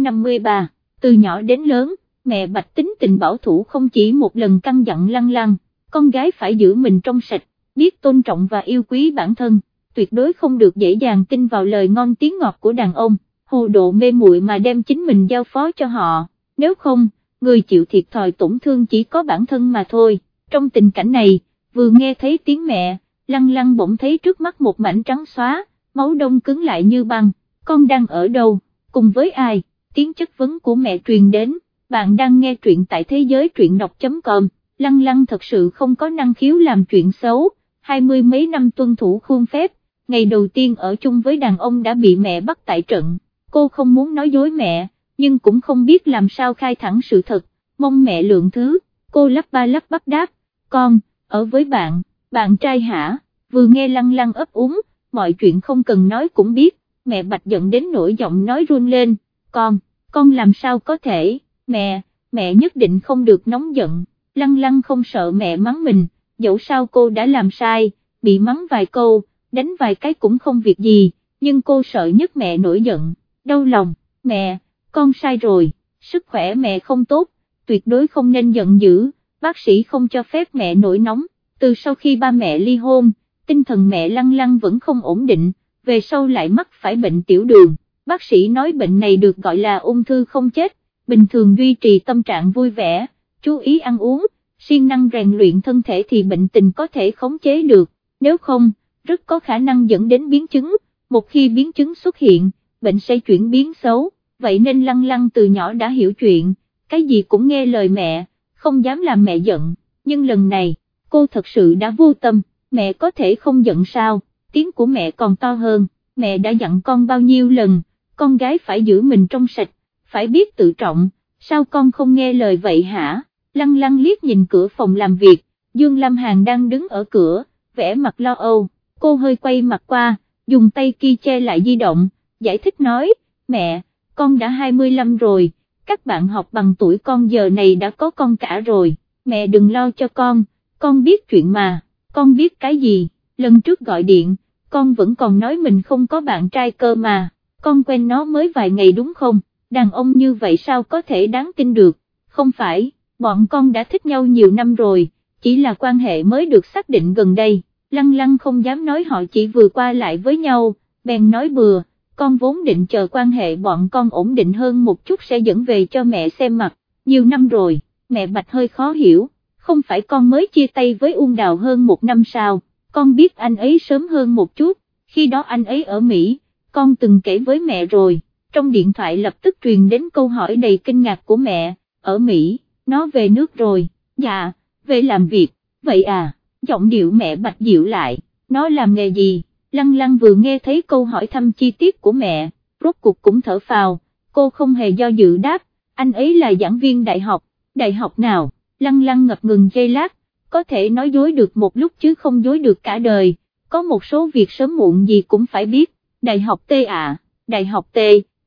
chương 53, từ nhỏ đến lớn, mẹ Bạch tính tình bảo thủ không chỉ một lần căng dặn lăng lăng, con gái phải giữ mình trong sạch, biết tôn trọng và yêu quý bản thân, tuyệt đối không được dễ dàng tin vào lời ngon tiếng ngọt của đàn ông, hồ độ mê muội mà đem chính mình giao phó cho họ, nếu không, người chịu thiệt thòi tổn thương chỉ có bản thân mà thôi, trong tình cảnh này, vừa nghe thấy tiếng mẹ, lăng lăng bỗng thấy trước mắt một mảnh trắng xóa, máu đông cứng lại như băng, con đang ở đâu, cùng với ai, tiếng chất vấn của mẹ truyền đến, bạn đang nghe truyện tại thế giới truyện đọc.com, lăng lăng thật sự không có năng khiếu làm chuyện xấu, hai mươi mấy năm tuân thủ khuôn phép, ngày đầu tiên ở chung với đàn ông đã bị mẹ bắt tại trận, cô không muốn nói dối mẹ, nhưng cũng không biết làm sao khai thẳng sự thật, mong mẹ lượng thứ, cô lắp ba lắp bắp đáp, con, ở với bạn, bạn trai hả, vừa nghe lăng lăng ấp úng, mọi chuyện không cần nói cũng biết, mẹ bạch giận đến nỗi giọng nói run lên, con, con làm sao có thể, mẹ, mẹ nhất định không được nóng giận, lăng lăng không sợ mẹ mắng mình, dẫu sao cô đã làm sai, bị mắng vài câu, đánh vài cái cũng không việc gì, nhưng cô sợ nhất mẹ nổi giận, đau lòng, mẹ, con sai rồi, sức khỏe mẹ không tốt, tuyệt đối không nên giận dữ, bác sĩ không cho phép mẹ nổi nóng, từ sau khi ba mẹ ly hôn, tinh thần mẹ lăng lăng vẫn không ổn định, về sau lại mắc phải bệnh tiểu đường, bác sĩ nói bệnh này được gọi là ung thư không chết, bình thường duy trì tâm trạng vui vẻ, chú ý ăn uống, siêng năng rèn luyện thân thể thì bệnh tình có thể khống chế được, nếu không, rất có khả năng dẫn đến biến chứng, một khi biến chứng xuất hiện, bệnh sẽ chuyển biến xấu, vậy nên lăng lăng từ nhỏ đã hiểu chuyện, cái gì cũng nghe lời mẹ, không dám làm mẹ giận, nhưng lần này, cô thật sự đã vô tâm, mẹ có thể không giận sao, tiếng của mẹ còn to hơn, mẹ đã dặn con bao nhiêu lần, con gái phải giữ mình trong sạch, phải biết tự trọng, sao con không nghe lời vậy hả, lăng lăng liếc nhìn cửa phòng làm việc, Dương Lam Hàn đang đứng ở cửa, vẽ mặt lo âu, cô hơi quay mặt qua, dùng tay kia che lại di động, giải thích nói, mẹ, con đã 25 rồi, các bạn học bằng tuổi con giờ này đã có con cả rồi, mẹ đừng lo cho con, con biết chuyện mà, con biết cái gì, lần trước gọi điện, con vẫn còn nói mình không có bạn trai cơ mà, con quen nó mới vài ngày đúng không, đàn ông như vậy sao có thể đáng tin được, không phải, bọn con đã thích nhau nhiều năm rồi, chỉ là quan hệ mới được xác định gần đây, lăng lăng không dám nói họ chỉ vừa qua lại với nhau, bèn nói bừa, con vốn định chờ quan hệ bọn con ổn định hơn một chút sẽ dẫn về cho mẹ xem mặt, nhiều năm rồi, mẹ Bạch hơi khó hiểu, không phải con mới chia tay với Uông Đào hơn một năm sao, con biết anh ấy sớm hơn một chút, khi đó anh ấy ở Mỹ, con từng kể với mẹ rồi, trong điện thoại lập tức truyền đến câu hỏi đầy kinh ngạc của mẹ, ở Mỹ, nó về nước rồi, dạ, về làm việc, vậy à, giọng điệu mẹ Bạch dịu lại, nó làm nghề gì? Lăng lăng vừa nghe thấy câu hỏi thăm chi tiết của mẹ, rốt cuộc cũng thở phào, cô không hề do dự đáp, anh ấy là giảng viên đại học, đại học nào, lăng lăng ngập ngừng giây lát, có thể nói dối được một lúc chứ không dối được cả đời, có một số việc sớm muộn gì cũng phải biết, đại học T à, đại học T,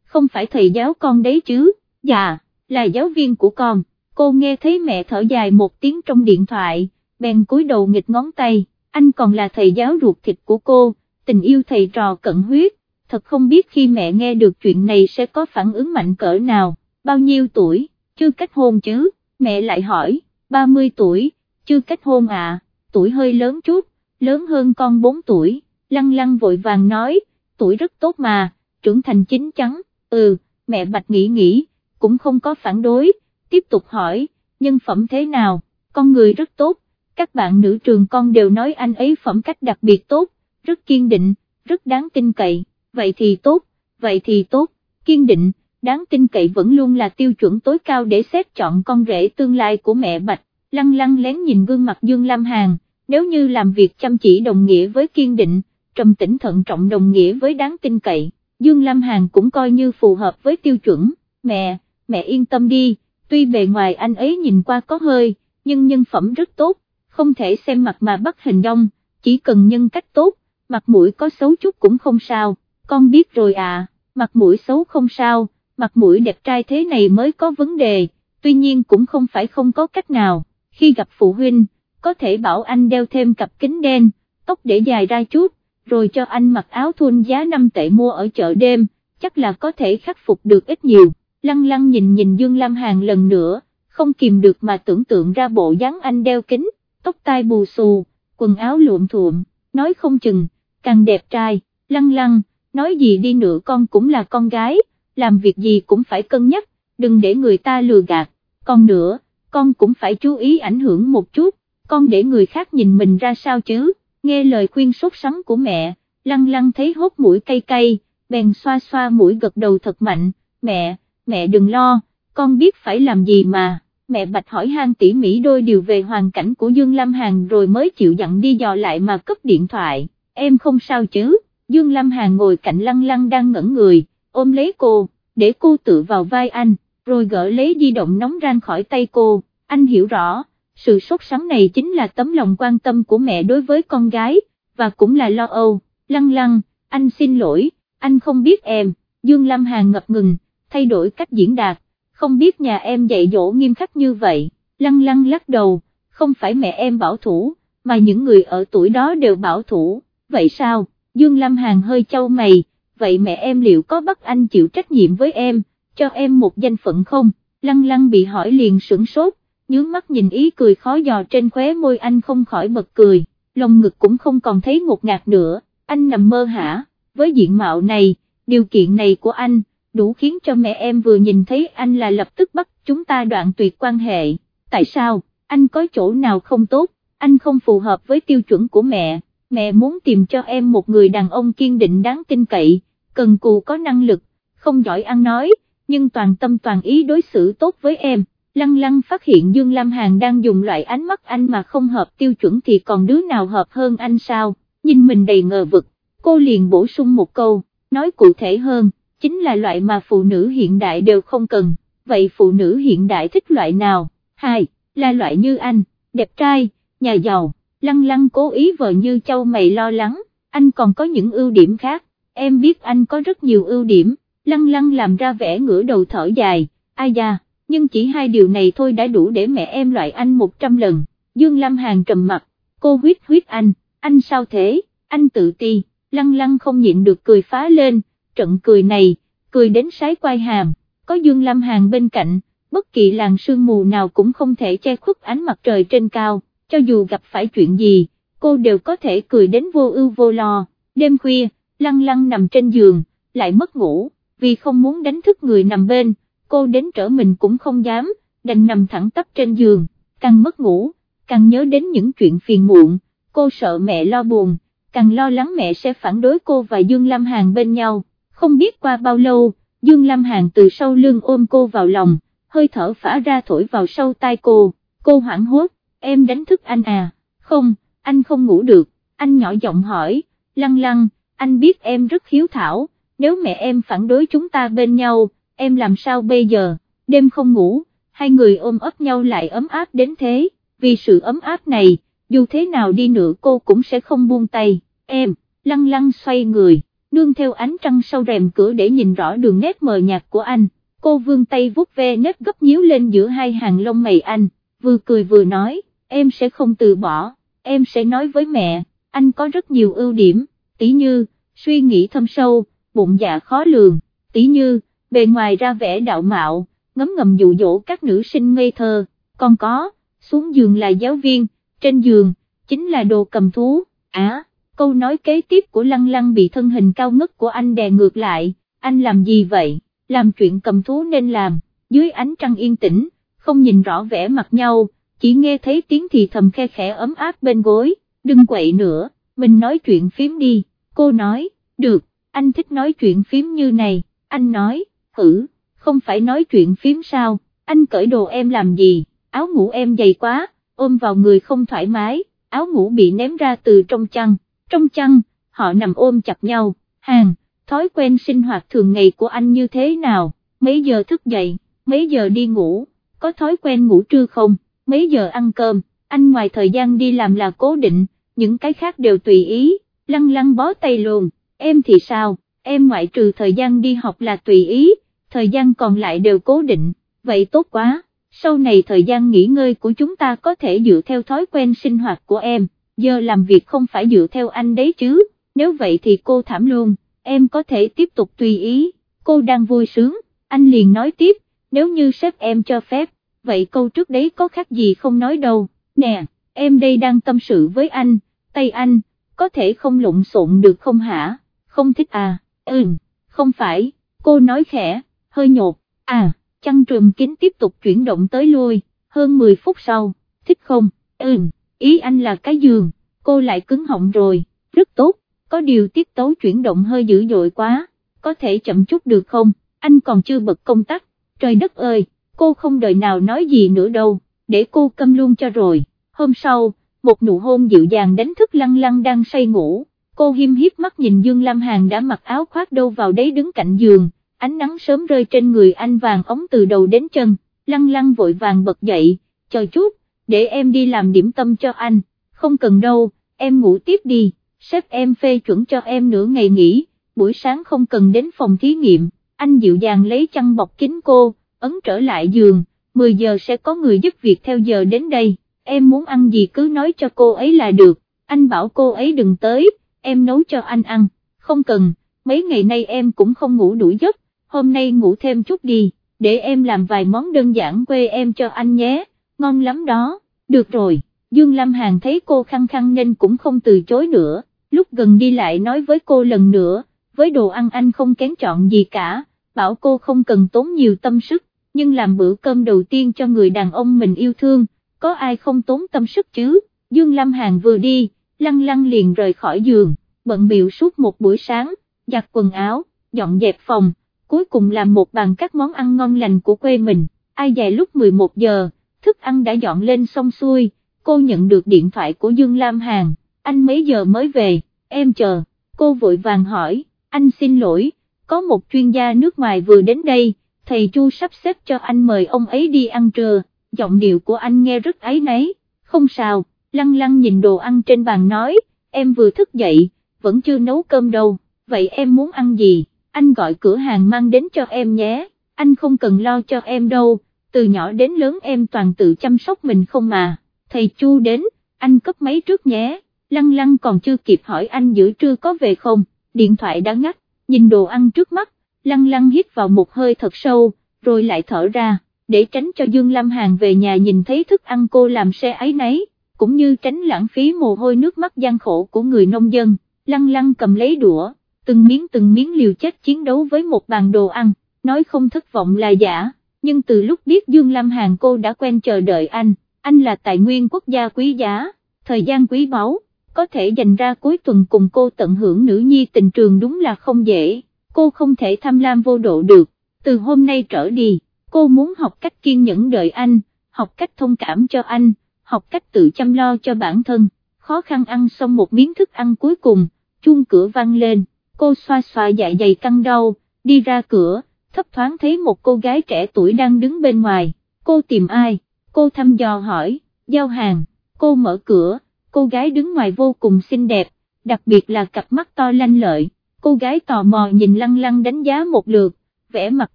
không phải thầy giáo con đấy chứ, dạ, là giáo viên của con, cô nghe thấy mẹ thở dài một tiếng trong điện thoại, bèn cúi đầu nghịch ngón tay, anh còn là thầy giáo ruột thịt của cô tình yêu thầy trò cận huyết, thật không biết khi mẹ nghe được chuyện này sẽ có phản ứng mạnh cỡ nào, bao nhiêu tuổi, chưa kết hôn chứ, mẹ lại hỏi, 30 tuổi, chưa kết hôn à, tuổi hơi lớn chút, lớn hơn con 4 tuổi, lăng lăng vội vàng nói, tuổi rất tốt mà, trưởng thành chính chắn, ừ, mẹ bạch nghĩ nghĩ, cũng không có phản đối, tiếp tục hỏi, nhân phẩm thế nào, con người rất tốt, các bạn nữ trường con đều nói anh ấy phẩm cách đặc biệt tốt, rất kiên định, rất đáng tin cậy, vậy thì tốt, vậy thì tốt, kiên định, đáng tin cậy vẫn luôn là tiêu chuẩn tối cao để xét chọn con rể tương lai của mẹ Bạch, lăng lăng lén nhìn gương mặt Dương Lam Hàn, nếu như làm việc chăm chỉ đồng nghĩa với kiên định, trầm tĩnh thận trọng đồng nghĩa với đáng tin cậy, Dương Lam Hàn cũng coi như phù hợp với tiêu chuẩn, mẹ, mẹ yên tâm đi, tuy bề ngoài anh ấy nhìn qua có hơi, nhưng nhân phẩm rất tốt, không thể xem mặt mà bắt hình dong, chỉ cần nhân cách tốt, mặt mũi có xấu chút cũng không sao, con biết rồi à, mặt mũi xấu không sao, mặt mũi đẹp trai thế này mới có vấn đề, tuy nhiên cũng không phải không có cách nào, khi gặp phụ huynh, có thể bảo anh đeo thêm cặp kính đen, tóc để dài ra chút, rồi cho anh mặc áo thun giá 5 tệ mua ở chợ đêm, chắc là có thể khắc phục được ít nhiều, lăng lăng nhìn nhìn Dương Lam Hàn lần nữa, không kìm được mà tưởng tượng ra bộ dáng anh đeo kính, tóc tai bù xù, quần áo luộm thuộm, nói không chừng, càng đẹp trai, lăng lăng, nói gì đi nữa con cũng là con gái, làm việc gì cũng phải cân nhắc, đừng để người ta lừa gạt, còn nữa, con cũng phải chú ý ảnh hưởng một chút, con để người khác nhìn mình ra sao chứ, nghe lời khuyên sốt sắng của mẹ, lăng lăng thấy hốt mũi cay cay, bèn xoa xoa mũi gật đầu thật mạnh, mẹ, mẹ đừng lo, con biết phải làm gì mà, mẹ Bạch hỏi han tỉ mỉ đôi điều về hoàn cảnh của Dương Lam Hàn rồi mới chịu dặn đi dò lại mà cấp điện thoại, em không sao chứ, Dương Lam Hàn ngồi cạnh lăng lăng đang ngẩn người, ôm lấy cô, để cô tự vào vai anh, rồi gỡ lấy di động nóng ran khỏi tay cô, anh hiểu rõ, sự sốt sắng này chính là tấm lòng quan tâm của mẹ đối với con gái, và cũng là lo âu, lăng lăng, anh xin lỗi, anh không biết em, Dương Lam Hàn ngập ngừng, thay đổi cách diễn đạt, không biết nhà em dạy dỗ nghiêm khắc như vậy, lăng lăng lắc đầu, không phải mẹ em bảo thủ, mà những người ở tuổi đó đều bảo thủ, vậy sao, Dương Lam Hàn hơi châu mày, vậy mẹ em liệu có bắt anh chịu trách nhiệm với em, cho em một danh phận không, lăng lăng bị hỏi liền sửng sốt, nhướng mắt nhìn ý cười khó dò trên khóe môi anh không khỏi bật cười, lồng ngực cũng không còn thấy ngột ngạt nữa, anh nằm mơ hả, với diện mạo này, điều kiện này của anh, đủ khiến cho mẹ em vừa nhìn thấy anh là lập tức bắt chúng ta đoạn tuyệt quan hệ, tại sao, anh có chỗ nào không tốt, anh không phù hợp với tiêu chuẩn của mẹ, mẹ muốn tìm cho em một người đàn ông kiên định đáng tin cậy, cần cù có năng lực, không giỏi ăn nói, nhưng toàn tâm toàn ý đối xử tốt với em. Lăng lăng phát hiện Dương Lam Hàn đang dùng loại ánh mắt anh mà không hợp tiêu chuẩn thì còn đứa nào hợp hơn anh sao, nhìn mình đầy ngờ vực, cô liền bổ sung một câu, nói cụ thể hơn, chính là loại mà phụ nữ hiện đại đều không cần, vậy phụ nữ hiện đại thích loại nào, hai, là loại như anh, đẹp trai, nhà giàu, lăng lăng cố ý vợ như châu mày lo lắng, anh còn có những ưu điểm khác, em biết anh có rất nhiều ưu điểm, lăng lăng làm ra vẻ ngửa đầu thở dài, ai da, nhưng chỉ hai điều này thôi đã đủ để mẹ em loại anh một trăm lần, Dương Lam Hàn trầm mặt, cô huyết huyết anh, anh sao thế, anh tự ti, lăng lăng không nhịn được cười phá lên, trận cười này, cười đến sái quai hàm, có Dương Lam Hàn bên cạnh, bất kỳ làn sương mù nào cũng không thể che khuất ánh mặt trời trên cao, cho dù gặp phải chuyện gì, cô đều có thể cười đến vô ưu vô lo, đêm khuya, lăng lăng nằm trên giường, lại mất ngủ, vì không muốn đánh thức người nằm bên, cô đến trở mình cũng không dám, đành nằm thẳng tắp trên giường, càng mất ngủ, càng nhớ đến những chuyện phiền muộn, cô sợ mẹ lo buồn, càng lo lắng mẹ sẽ phản đối cô và Dương Lam Hàn bên nhau, không biết qua bao lâu, Dương Lam Hàn từ sau lưng ôm cô vào lòng, hơi thở phả ra thổi vào sau tai cô, cô hoảng hốt, em đánh thức anh à, không, anh không ngủ được, anh nhỏ giọng hỏi, lăng lăng, anh biết em rất hiếu thảo, nếu mẹ em phản đối chúng ta bên nhau, em làm sao bây giờ, đêm không ngủ, hai người ôm ấp nhau lại ấm áp đến thế, vì sự ấm áp này, dù thế nào đi nữa cô cũng sẽ không buông tay, em, lăng lăng xoay người, nương theo ánh trăng sau rèm cửa để nhìn rõ đường nét mờ nhạt của anh, cô vươn tay vuốt ve nếp gấp nhíu lên giữa hai hàng lông mày anh, vừa cười vừa nói, em sẽ không từ bỏ, em sẽ nói với mẹ, anh có rất nhiều ưu điểm, tí như, suy nghĩ thâm sâu, bụng dạ khó lường, tí như, bề ngoài ra vẻ đạo mạo, ngấm ngầm dụ dỗ các nữ sinh ngây thơ, còn có, xuống giường là giáo viên, trên giường, chính là đồ cầm thú, á, câu nói kế tiếp của lăng lăng bị thân hình cao ngất của anh đè ngược lại, anh làm gì vậy, làm chuyện cầm thú nên làm, dưới ánh trăng yên tĩnh, không nhìn rõ vẻ mặt nhau, chỉ nghe thấy tiếng thì thầm khe khẽ ấm áp bên gối, đừng quậy nữa, mình nói chuyện phím đi, cô nói, được, anh thích nói chuyện phím như này, anh nói, hử, không phải nói chuyện phím sao, anh cởi đồ em làm gì, áo ngủ em dày quá, ôm vào người không thoải mái, áo ngủ bị ném ra từ trong chăn, trong chăn, họ nằm ôm chặt nhau, hàng, thói quen sinh hoạt thường ngày của anh như thế nào, mấy giờ thức dậy, mấy giờ đi ngủ, có thói quen ngủ trưa không, mấy giờ ăn cơm, anh ngoài thời gian đi làm là cố định, những cái khác đều tùy ý, lăng lăng bó tay luôn, em thì sao, em ngoại trừ thời gian đi học là tùy ý, thời gian còn lại đều cố định, vậy tốt quá, sau này thời gian nghỉ ngơi của chúng ta có thể dựa theo thói quen sinh hoạt của em, giờ làm việc không phải dựa theo anh đấy chứ, nếu vậy thì cô thảm luôn, em có thể tiếp tục tùy ý, cô đang vui sướng, anh liền nói tiếp, nếu như sếp em cho phép, vậy câu trước đấy có khác gì không nói đâu, nè, em đây đang tâm sự với anh, tay anh, có thể không lộn xộn được không hả, không thích à, ừm, không phải, cô nói khẽ, hơi nhột, à, chăn trùm kín tiếp tục chuyển động tới lui, hơn 10 phút sau, thích không, ừm, ý anh là cái giường, cô lại cứng họng rồi, rất tốt, có điều tiết tấu chuyển động hơi dữ dội quá, có thể chậm chút được không, anh còn chưa bật công tắc, trời đất ơi, cô không đợi nào nói gì nữa đâu, để cô câm luôn cho rồi, hôm sau, một nụ hôn dịu dàng đánh thức lăng lăng đang say ngủ, cô hiêm hiếp mắt nhìn Dương Lam Hàn đã mặc áo khoác đâu vào đấy đứng cạnh giường, ánh nắng sớm rơi trên người anh vàng ống từ đầu đến chân, lăng lăng vội vàng bật dậy, chờ chút, để em đi làm điểm tâm cho anh, không cần đâu, em ngủ tiếp đi, sếp em phê chuẩn cho em nửa ngày nghỉ, buổi sáng không cần đến phòng thí nghiệm, anh dịu dàng lấy chăn bọc kín cô, ấn trở lại giường, 10 giờ sẽ có người giúp việc theo giờ đến đây, em muốn ăn gì cứ nói cho cô ấy là được, anh bảo cô ấy đừng tới, em nấu cho anh ăn, không cần, mấy ngày nay em cũng không ngủ đủ giấc, hôm nay ngủ thêm chút đi, để em làm vài món đơn giản quê em cho anh nhé, ngon lắm đó, được rồi, Dương Lâm Hàn thấy cô khăng khăng nên cũng không từ chối nữa, lúc gần đi lại nói với cô lần nữa, với đồ ăn anh không kén chọn gì cả, bảo cô không cần tốn nhiều tâm sức, nhưng làm bữa cơm đầu tiên cho người đàn ông mình yêu thương, có ai không tốn tâm sức chứ, Dương Lâm Hàn vừa đi, lăng lăng liền rời khỏi giường, bận biểu suốt một buổi sáng, giặt quần áo, dọn dẹp phòng, cuối cùng làm một bàn các món ăn ngon lành của quê mình, ai dè lúc 11 giờ, thức ăn đã dọn lên xong xuôi, cô nhận được điện thoại của Dương Lam Hàn, anh mấy giờ mới về, em chờ, cô vội vàng hỏi, anh xin lỗi, có một chuyên gia nước ngoài vừa đến đây, thầy Chu sắp xếp cho anh mời ông ấy đi ăn trưa, giọng điệu của anh nghe rất ấy nấy, không sao, lăng lăng nhìn đồ ăn trên bàn nói, em vừa thức dậy, vẫn chưa nấu cơm đâu, vậy em muốn ăn gì, anh gọi cửa hàng mang đến cho em nhé, anh không cần lo cho em đâu, từ nhỏ đến lớn em toàn tự chăm sóc mình không mà, thầy Chu đến, anh cấp máy trước nhé, lăng lăng còn chưa kịp hỏi anh giữa trưa có về không, điện thoại đã ngắt, nhìn đồ ăn trước mắt, lăng lăng hít vào một hơi thật sâu, rồi lại thở ra, để tránh cho Dương Lâm Hàn về nhà nhìn thấy thức ăn cô làm xe ấy nấy, cũng như tránh lãng phí mồ hôi nước mắt gian khổ của người nông dân, lăng lăng cầm lấy đũa, từng miếng từng miếng liều chết chiến đấu với một bàn đồ ăn, nói không thất vọng là giả, nhưng từ lúc biết Dương Lâm Hàn cô đã quen chờ đợi anh, anh là tài nguyên quốc gia quý giá, thời gian quý báu, có thể dành ra cuối tuần cùng cô tận hưởng nữ nhi tình trường đúng là không dễ, cô không thể tham lam vô độ được, từ hôm nay trở đi, cô muốn học cách kiên nhẫn đợi anh, học cách thông cảm cho anh, học cách tự chăm lo cho bản thân, khó khăn ăn xong một miếng thức ăn cuối cùng, chuông cửa vang lên, cô xoa xoa dạ dày căng đau, đi ra cửa, thấp thoáng thấy một cô gái trẻ tuổi đang đứng bên ngoài, cô tìm ai, cô thăm dò hỏi, giao hàng, cô mở cửa, cô gái đứng ngoài vô cùng xinh đẹp, đặc biệt là cặp mắt to lanh lợi, cô gái tò mò nhìn lăng lăng đánh giá một lượt, vẻ mặt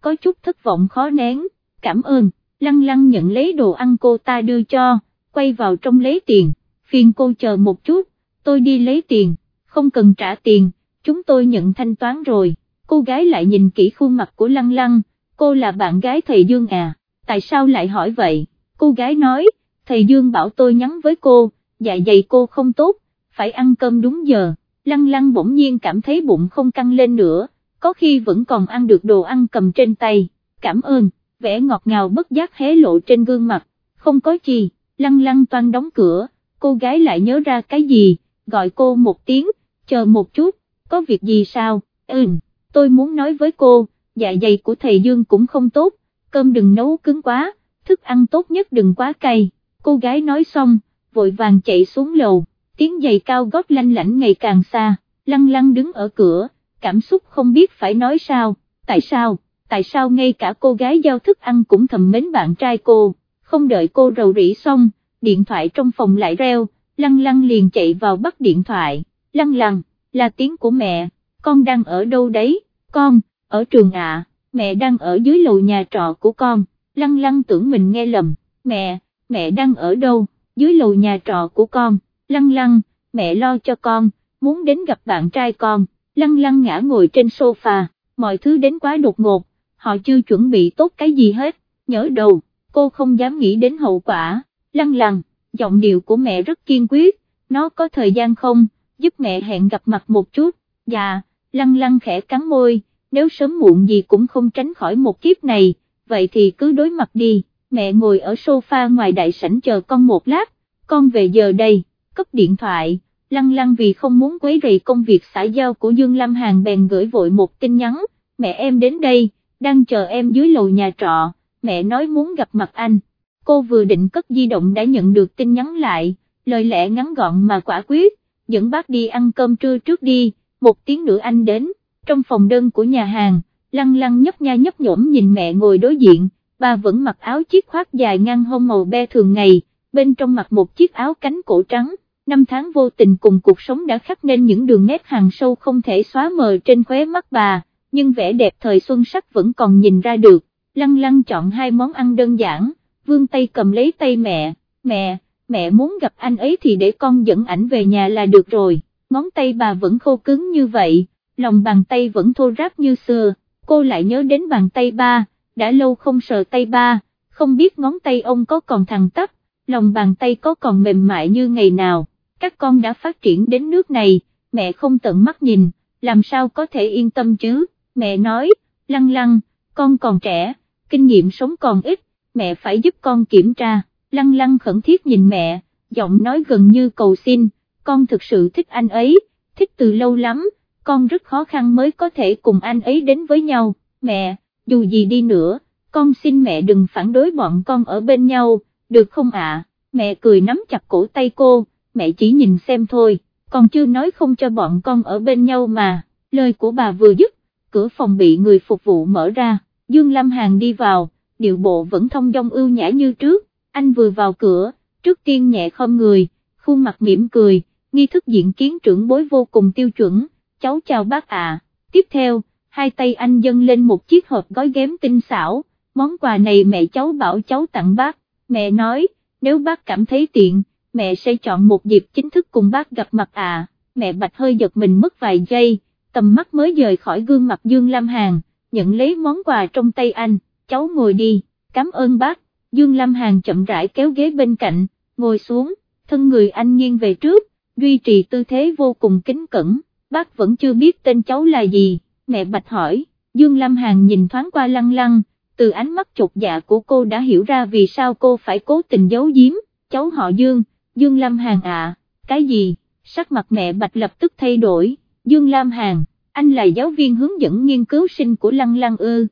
có chút thất vọng khó nén, cảm ơn, lăng lăng nhận lấy đồ ăn cô ta đưa cho, quay vào trong lấy tiền, phiền cô chờ một chút, tôi đi lấy tiền, không cần trả tiền, chúng tôi nhận thanh toán rồi, cô gái lại nhìn kỹ khuôn mặt của lăng lăng, cô là bạn gái thầy Dương à, tại sao lại hỏi vậy, cô gái nói, thầy Dương bảo tôi nhắn với cô, dạ dày cô không tốt, phải ăn cơm đúng giờ, lăng lăng bỗng nhiên cảm thấy bụng không căng lên nữa, có khi vẫn còn ăn được đồ ăn cầm trên tay, cảm ơn, vẻ ngọt ngào bất giác hé lộ trên gương mặt, không có gì, lăng lăng toan đóng cửa, cô gái lại nhớ ra cái gì, gọi cô một tiếng, chờ một chút, có việc gì sao, ừm, tôi muốn nói với cô, dạ dày của thầy Dương cũng không tốt, cơm đừng nấu cứng quá, thức ăn tốt nhất đừng quá cay, cô gái nói xong, vội vàng chạy xuống lầu, tiếng giày cao gót lanh lảnh ngày càng xa, lăng lăng đứng ở cửa, cảm xúc không biết phải nói sao, tại sao, tại sao ngay cả cô gái giao thức ăn cũng thầm mến bạn trai cô, không đợi cô rầu rĩ xong, điện thoại trong phòng lại reo, lăng lăng liền chạy vào bắt điện thoại, lăng lăng, là tiếng của mẹ, con đang ở đâu đấy, con, ở trường ạ, mẹ đang ở dưới lầu nhà trọ của con, lăng lăng tưởng mình nghe lầm, mẹ, mẹ đang ở đâu, dưới lầu nhà trọ của con, lăng lăng, mẹ lo cho con, muốn đến gặp bạn trai con, lăng lăng ngã ngồi trên sofa, mọi thứ đến quá đột ngột, họ chưa chuẩn bị tốt cái gì hết, nhớ đầu, cô không dám nghĩ đến hậu quả, lăng lăng, giọng điệu của mẹ rất kiên quyết, nó có thời gian không, giúp mẹ hẹn gặp mặt một chút, dạ, lăng lăng khẽ cắn môi, nếu sớm muộn gì cũng không tránh khỏi một kiếp này, vậy thì cứ đối mặt đi, mẹ ngồi ở sofa ngoài đại sảnh chờ con một lát, con về giờ đây, cấp điện thoại, lăng lăng vì không muốn quấy rầy công việc xã giao của Dương Lam Hàn bèn gửi vội một tin nhắn, mẹ em đến đây, đang chờ em dưới lầu nhà trọ, mẹ nói muốn gặp mặt anh, cô vừa định cất di động đã nhận được tin nhắn lại, lời lẽ ngắn gọn mà quả quyết, dẫn bác đi ăn cơm trưa trước đi, một tiếng nữa anh đến, trong phòng đơn của nhà hàng, lăng lăng nhấp nha nhấp nhổm nhìn mẹ ngồi đối diện, bà vẫn mặc áo chiếc khoác dài ngang hông màu be thường ngày, bên trong mặc một chiếc áo cánh cổ trắng, năm tháng vô tình cùng cuộc sống đã khắc nên những đường nét hàng sâu không thể xóa mờ trên khóe mắt bà, nhưng vẻ đẹp thời xuân sắc vẫn còn nhìn ra được, lăng lăng chọn hai món ăn đơn giản, vương tay cầm lấy tay mẹ, mẹ, mẹ muốn gặp anh ấy thì để con dẫn ảnh về nhà là được rồi, ngón tay bà vẫn khô cứng như vậy, lòng bàn tay vẫn thô ráp như xưa, cô lại nhớ đến bàn tay ba, đã lâu không sờ tay ba, không biết ngón tay ông có còn thẳng tắp, lòng bàn tay có còn mềm mại như ngày nào, các con đã phát triển đến nước này, mẹ không tận mắt nhìn, làm sao có thể yên tâm chứ, mẹ nói, lăng lăng, con còn trẻ, kinh nghiệm sống còn ít, mẹ phải giúp con kiểm tra, lăng lăng khẩn thiết nhìn mẹ, giọng nói gần như cầu xin, con thực sự thích anh ấy, thích từ lâu lắm, con rất khó khăn mới có thể cùng anh ấy đến với nhau, mẹ, dù gì đi nữa, con xin mẹ đừng phản đối bọn con ở bên nhau, được không ạ, mẹ cười nắm chặt cổ tay cô, mẹ chỉ nhìn xem thôi, còn chưa nói không cho bọn con ở bên nhau mà, lời của bà vừa dứt, cửa phòng bị người phục vụ mở ra, Dương Lam Hàn đi vào, điệu bộ vẫn thông dong ưu nhã như trước, anh vừa vào cửa, trước tiên nhẹ khom người, khuôn mặt mỉm cười, nghi thức diện kiến trưởng bối vô cùng tiêu chuẩn, cháu chào bác ạ, tiếp theo, hai tay anh dâng lên một chiếc hộp gói ghém tinh xảo, món quà này mẹ cháu bảo cháu tặng bác, mẹ nói, nếu bác cảm thấy tiện, mẹ sẽ chọn một dịp chính thức cùng bác gặp mặt à, mẹ bạch hơi giật mình mất vài giây, tầm mắt mới rời khỏi gương mặt Dương Lam Hàn, nhận lấy món quà trong tay anh, cháu ngồi đi, cảm ơn bác, Dương Lam Hàn chậm rãi kéo ghế bên cạnh, ngồi xuống, thân người anh nghiêng về trước, duy trì tư thế vô cùng kính cẩn, bác vẫn chưa biết tên cháu là gì, mẹ bạch hỏi, Dương Lam Hàn nhìn thoáng qua lăng lăng, từ ánh mắt chột dạ của cô đã hiểu ra vì sao cô phải cố tình giấu giếm, cháu họ Dương, Dương Lam Hàn ạ, cái gì, sắc mặt mẹ bạch lập tức thay đổi, Dương Lam Hàn, anh là giáo viên hướng dẫn nghiên cứu sinh của lăng lăng ư.